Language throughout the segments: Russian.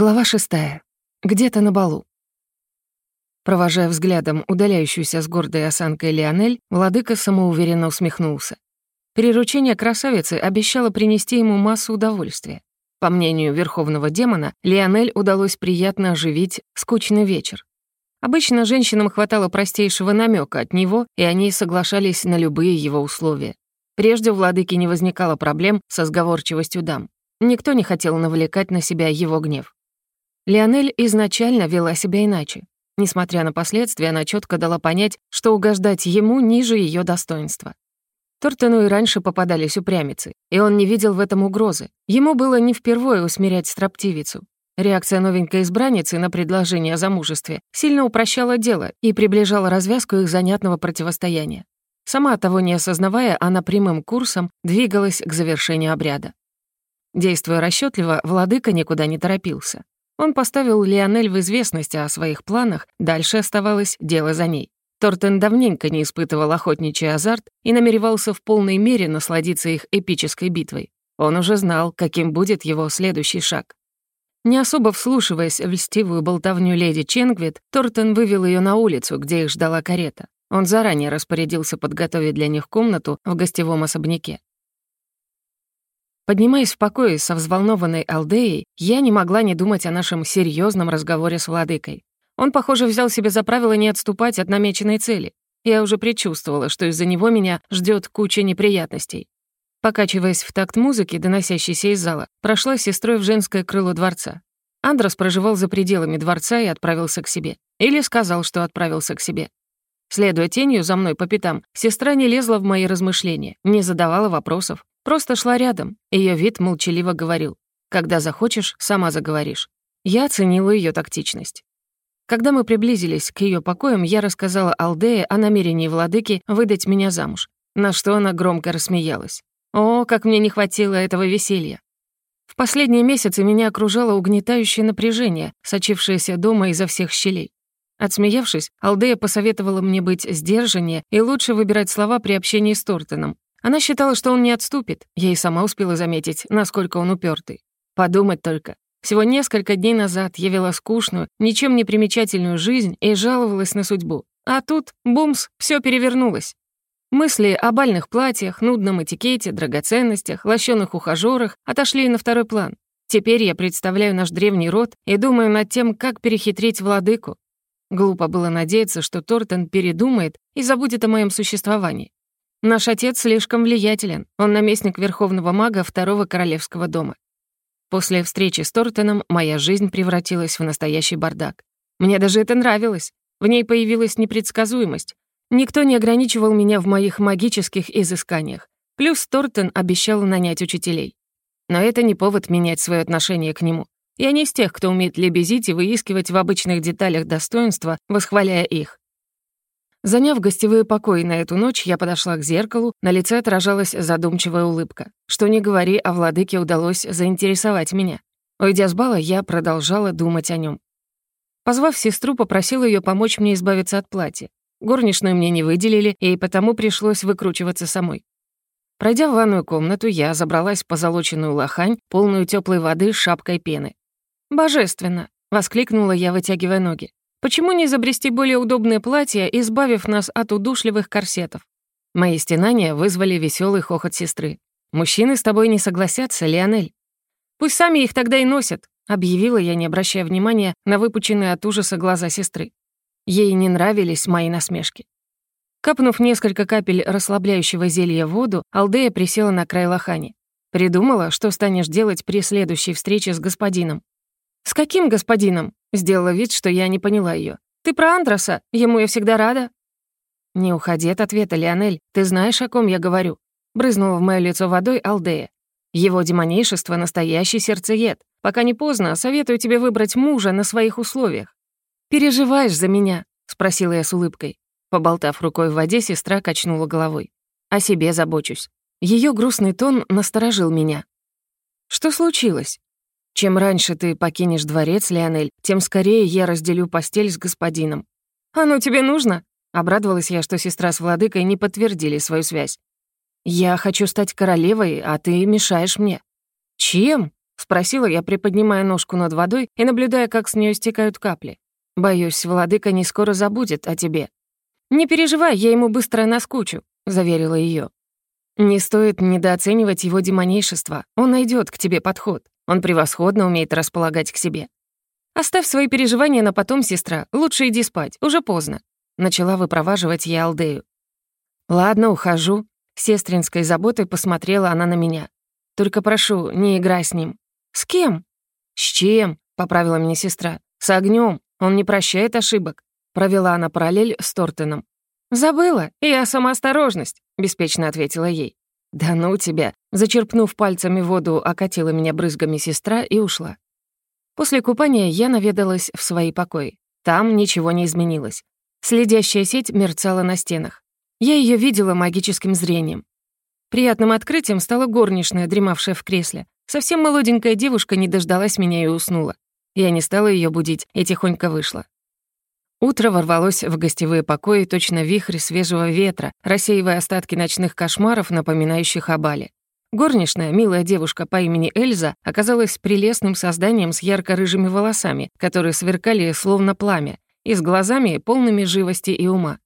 Глава шестая. Где-то на балу. Провожая взглядом удаляющуюся с гордой осанкой Лионель, владыка самоуверенно усмехнулся. Приручение красавицы обещало принести ему массу удовольствия. По мнению верховного демона, Лионель удалось приятно оживить скучный вечер. Обычно женщинам хватало простейшего намека от него, и они соглашались на любые его условия. Прежде у владыки не возникало проблем со сговорчивостью дам. Никто не хотел навлекать на себя его гнев. Лионель изначально вела себя иначе. Несмотря на последствия, она четко дала понять, что угождать ему ниже ее достоинства. Тортену и раньше попадались упрямицы, и он не видел в этом угрозы. Ему было не впервые усмирять строптивицу. Реакция новенькой избранницы на предложение о замужестве сильно упрощала дело и приближала развязку их занятного противостояния. Сама того не осознавая, она прямым курсом двигалась к завершению обряда. Действуя расчетливо, владыка никуда не торопился. Он поставил Лионель в известность о своих планах, дальше оставалось дело за ней. Тортен давненько не испытывал охотничий азарт и намеревался в полной мере насладиться их эпической битвой. Он уже знал, каким будет его следующий шаг. Не особо вслушиваясь в льстивую болтовню леди Ченгвит, Тортен вывел ее на улицу, где их ждала карета. Он заранее распорядился подготовить для них комнату в гостевом особняке. Поднимаясь в покое со взволнованной Алдеей, я не могла не думать о нашем серьезном разговоре с владыкой. Он, похоже, взял себе за правило не отступать от намеченной цели. Я уже предчувствовала, что из-за него меня ждет куча неприятностей. Покачиваясь в такт музыки, доносящейся из зала, прошла с сестрой в женское крыло дворца. Андрос проживал за пределами дворца и отправился к себе. Или сказал, что отправился к себе. Следуя тенью за мной по пятам, сестра не лезла в мои размышления, не задавала вопросов, Просто шла рядом, ее вид молчаливо говорил. «Когда захочешь, сама заговоришь». Я оценила ее тактичность. Когда мы приблизились к ее покоям, я рассказала Алдее о намерении владыки выдать меня замуж, на что она громко рассмеялась. О, как мне не хватило этого веселья. В последние месяцы меня окружало угнетающее напряжение, сочившееся дома изо всех щелей. Отсмеявшись, Алдея посоветовала мне быть сдержаннее и лучше выбирать слова при общении с Тортоном, она считала, что он не отступит. Я и сама успела заметить, насколько он упертый. Подумать только. Всего несколько дней назад я вела скучную, ничем не примечательную жизнь и жаловалась на судьбу. А тут, бумс, все перевернулось. Мысли о бальных платьях, нудном этикете, драгоценностях, лощеных ухажёрах отошли на второй план. Теперь я представляю наш древний род и думаю над тем, как перехитрить владыку. Глупо было надеяться, что Тортон передумает и забудет о моем существовании. Наш отец слишком влиятелен. Он наместник верховного мага второго королевского дома. После встречи с Тортоном моя жизнь превратилась в настоящий бардак. Мне даже это нравилось. В ней появилась непредсказуемость. Никто не ограничивал меня в моих магических изысканиях. Плюс Тортон обещал нанять учителей. Но это не повод менять свое отношение к нему. Я не из тех, кто умеет лебезить и выискивать в обычных деталях достоинства, восхваляя их. Заняв гостевые покои на эту ночь, я подошла к зеркалу, на лице отражалась задумчивая улыбка. Что ни говори, а владыке удалось заинтересовать меня. Уйдя с бала, я продолжала думать о нем. Позвав сестру, попросила ее помочь мне избавиться от платья. Горничную мне не выделили, и потому пришлось выкручиваться самой. Пройдя в ванную комнату, я забралась в позолоченную лохань, полную теплой воды с шапкой пены. «Божественно!» — воскликнула я, вытягивая ноги. Почему не изобрести более удобное платье, избавив нас от удушливых корсетов? Мои стенания вызвали веселый хохот сестры. «Мужчины с тобой не согласятся, Лионель». «Пусть сами их тогда и носят», — объявила я, не обращая внимания на выпученные от ужаса глаза сестры. Ей не нравились мои насмешки. Капнув несколько капель расслабляющего зелья в воду, Алдея присела на край лохани. «Придумала, что станешь делать при следующей встрече с господином?» «С каким господином?» Сделала вид, что я не поняла ее. «Ты про Андроса? Ему я всегда рада». «Не уходи от ответа, Лионель. Ты знаешь, о ком я говорю?» Брызнула в моё лицо водой Алдея. «Его демонейшество — настоящий сердцеед. Пока не поздно, советую тебе выбрать мужа на своих условиях». «Переживаешь за меня?» — спросила я с улыбкой. Поболтав рукой в воде, сестра качнула головой. «О себе забочусь». Ее грустный тон насторожил меня. «Что случилось?» Чем раньше ты покинешь дворец, Леонель, тем скорее я разделю постель с господином. Оно тебе нужно? Обрадовалась я, что сестра с владыкой не подтвердили свою связь. Я хочу стать королевой, а ты мешаешь мне. Чем? Спросила я, приподнимая ножку над водой и наблюдая, как с нее стекают капли. «Боюсь, владыка не скоро забудет о тебе». «Не переживай, я ему быстро наскучу», — заверила ее. «Не стоит недооценивать его демонейшество. Он найдет к тебе подход. Он превосходно умеет располагать к себе». «Оставь свои переживания на потом, сестра. Лучше иди спать. Уже поздно». Начала выпроваживать я Алдею. «Ладно, ухожу». Сестринской заботой посмотрела она на меня. «Только прошу, не играй с ним». «С кем?» «С чем?» — поправила меня сестра. «С огнем. Он не прощает ошибок». Провела она параллель с Тортеном. «Забыла, я самоосторожность», — беспечно ответила ей. «Да ну тебя!» Зачерпнув пальцами воду, окатила меня брызгами сестра и ушла. После купания я наведалась в свои покои. Там ничего не изменилось. Следящая сеть мерцала на стенах. Я ее видела магическим зрением. Приятным открытием стала горничная, дремавшая в кресле. Совсем молоденькая девушка не дождалась меня и уснула. Я не стала ее будить и тихонько вышла. Утро ворвалось в гостевые покои точно вихрь свежего ветра, рассеивая остатки ночных кошмаров, напоминающих о бале. Горничная, милая девушка по имени Эльза, оказалась прелестным созданием с ярко-рыжими волосами, которые сверкали словно пламя, и с глазами, полными живости и ума.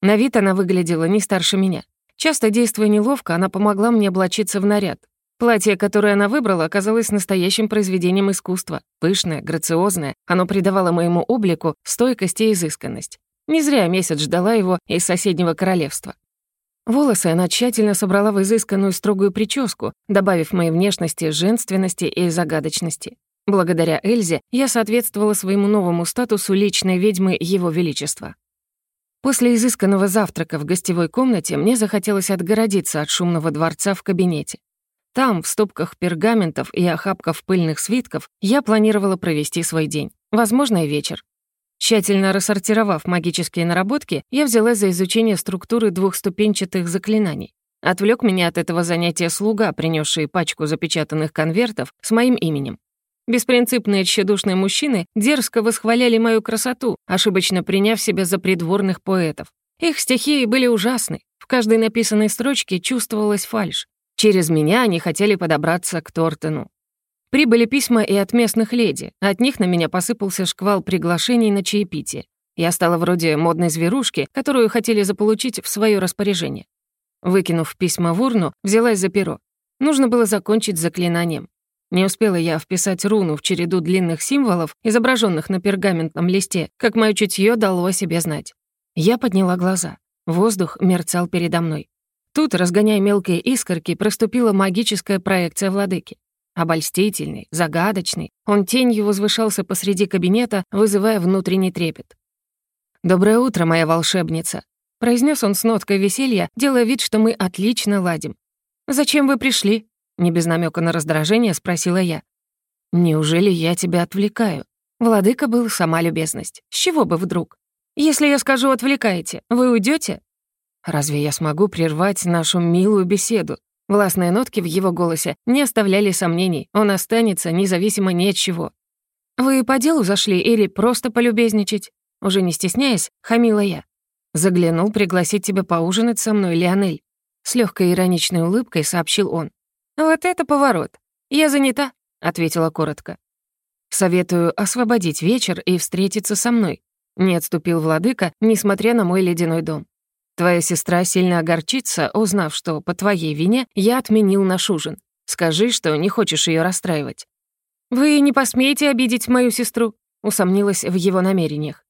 На вид она выглядела не старше меня. Часто действуя неловко, она помогла мне облачиться в наряд. Платье, которое она выбрала, оказалось настоящим произведением искусства. Пышное, грациозное, оно придавало моему облику стойкость и изысканность. Не зря месяц ждала его из соседнего королевства. Волосы она тщательно собрала в изысканную строгую прическу, добавив моей внешности женственности и загадочности. Благодаря Эльзе я соответствовала своему новому статусу личной ведьмы Его Величества. После изысканного завтрака в гостевой комнате мне захотелось отгородиться от шумного дворца в кабинете. Там, в стопках пергаментов и охапках пыльных свитков, я планировала провести свой день, возможно, и вечер. Тщательно рассортировав магические наработки, я взялась за изучение структуры двухступенчатых заклинаний. Отвлек меня от этого занятия слуга, принесший пачку запечатанных конвертов с моим именем. Беспринципные тщедушные мужчины дерзко восхваляли мою красоту, ошибочно приняв себя за придворных поэтов. Их стихи были ужасны. В каждой написанной строчке чувствовалась фальшь. Через меня они хотели подобраться к Тортену. Прибыли письма и от местных леди. От них на меня посыпался шквал приглашений на чаепитие. Я стала вроде модной зверушки, которую хотели заполучить в свое распоряжение. Выкинув письма в урну, взялась за перо. Нужно было закончить заклинанием. Не успела я вписать руну в череду длинных символов, изображенных на пергаментном листе, как мое чутье дало о себе знать. Я подняла глаза. Воздух мерцал передо мной. Тут, разгоняя мелкие искорки, проступила магическая проекция владыки. Обольстительный, загадочный, он тенью возвышался посреди кабинета, вызывая внутренний трепет. «Доброе утро, моя волшебница», — произнес он с ноткой веселья, делая вид, что мы отлично ладим. «Зачем вы пришли?» — не без намека на раздражение спросила я. «Неужели я тебя отвлекаю?» Владыка был сама любезность. С чего бы вдруг? «Если я скажу «отвлекаете», вы уйдете? Разве я смогу прервать нашу милую беседу? Властные нотки в его голосе не оставляли сомнений, он останется независимо ни от чего. «Вы по делу зашли или просто полюбезничать?» Уже не стесняясь, хамила я. «Заглянул пригласить тебя поужинать со мной, Леонель». С легкой ироничной улыбкой сообщил он. «Вот это поворот. Я занята», — ответила коротко. «Советую освободить вечер и встретиться со мной», — не отступил владыка, несмотря на мой ледяной дом. Твоя сестра сильно огорчится, узнав, что по твоей вине я отменил наш ужин. Скажи, что не хочешь ее расстраивать». «Вы не посмеете обидеть мою сестру?» усомнилась в его намерениях.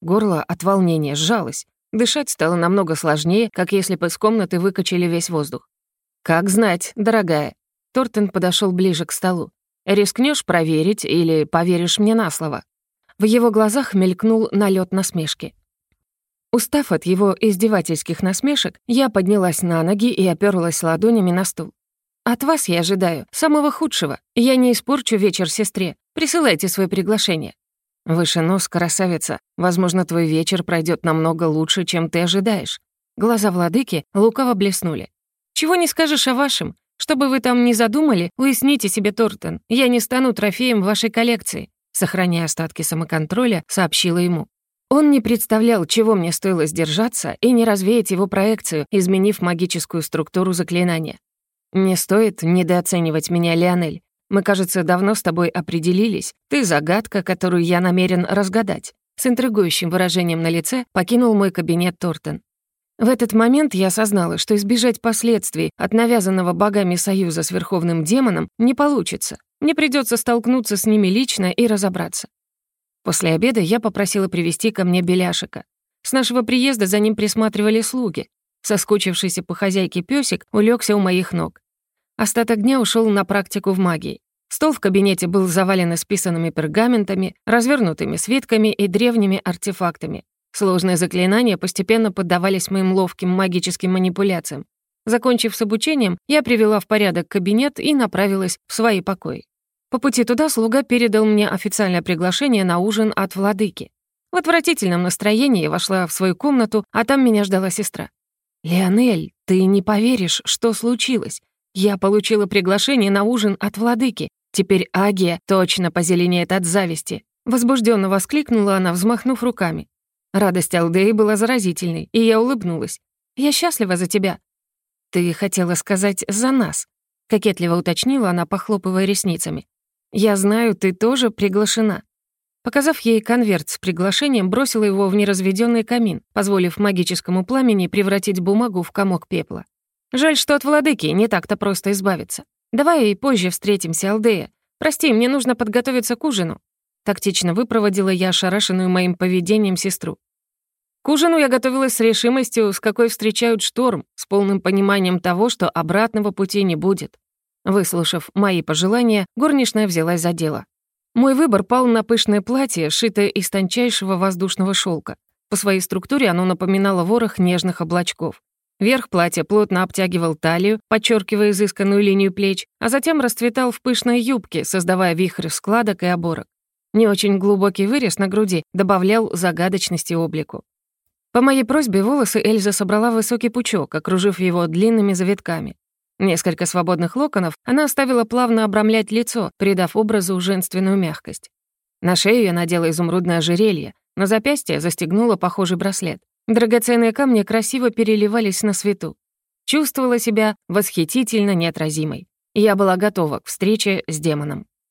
Горло от волнения сжалось. Дышать стало намного сложнее, как если бы из комнаты выкачали весь воздух. «Как знать, дорогая». Тортен подошел ближе к столу. «Рискнешь проверить или поверишь мне на слово?» В его глазах мелькнул налет насмешки. Устав от его издевательских насмешек, я поднялась на ноги и оперлась ладонями на стул. «От вас я ожидаю самого худшего. Я не испорчу вечер сестре. Присылайте свое приглашение». «Выше нос, красавица. Возможно, твой вечер пройдет намного лучше, чем ты ожидаешь». Глаза владыки лукаво блеснули. «Чего не скажешь о вашем? Что бы вы там ни задумали, уясните себе, Тортон, я не стану трофеем вашей коллекции», сохраняя остатки самоконтроля, сообщила ему. Он не представлял, чего мне стоило сдержаться и не развеять его проекцию, изменив магическую структуру заклинания. «Не стоит недооценивать меня, Леонель. Мы, кажется, давно с тобой определились. Ты загадка, которую я намерен разгадать». С интригующим выражением на лице покинул мой кабинет Тортон. В этот момент я осознала, что избежать последствий от навязанного богами союза с Верховным Демоном не получится. Мне придется столкнуться с ними лично и разобраться. После обеда я попросила привести ко мне Беляшика. С нашего приезда за ним присматривали слуги. Соскучившийся по хозяйке пёсик улегся у моих ног. Остаток дня ушел на практику в магии. Стол в кабинете был завален исписанными пергаментами, развернутыми свитками и древними артефактами. Сложные заклинания постепенно поддавались моим ловким магическим манипуляциям. Закончив с обучением, я привела в порядок кабинет и направилась в свои покои. По пути туда слуга передал мне официальное приглашение на ужин от владыки. В отвратительном настроении вошла в свою комнату, а там меня ждала сестра. «Леонель, ты не поверишь, что случилось. Я получила приглашение на ужин от владыки. Теперь Агия точно позеленеет от зависти. Возбужденно воскликнула она, взмахнув руками. Радость Алдеи была заразительной, и я улыбнулась. «Я счастлива за тебя». «Ты хотела сказать «за нас», — кокетливо уточнила она, похлопывая ресницами. «Я знаю, ты тоже приглашена». Показав ей конверт с приглашением, бросила его в неразведенный камин, позволив магическому пламени превратить бумагу в комок пепла. Жаль, что от владыки не так-то просто избавиться. Давай и позже встретимся, Алдея. Прости, мне нужно подготовиться к ужину». Тактично выпроводила я ошарашенную моим поведением сестру. К ужину я готовилась с решимостью, с какой встречают шторм, с полным пониманием того, что обратного пути не будет. Выслушав мои пожелания, горничная взялась за дело. Мой выбор пал на пышное платье, шитое из тончайшего воздушного шелка. По своей структуре оно напоминало ворох нежных облачков. Верх платья плотно обтягивал талию, подчеркивая изысканную линию плеч, а затем расцветал в пышной юбке, создавая вихрь складок и оборок. Не очень глубокий вырез на груди добавлял загадочности облику. По моей просьбе волосы Эльза собрала высокий пучок, окружив его длинными завитками. Несколько свободных локонов она оставила плавно обрамлять лицо, придав образу женственную мягкость. На шею я надела изумрудное ожерелье, на запястье застегнула похожий браслет. Драгоценные камни красиво переливались на свету. Чувствовала себя восхитительно неотразимой. Я была готова к встрече с демоном.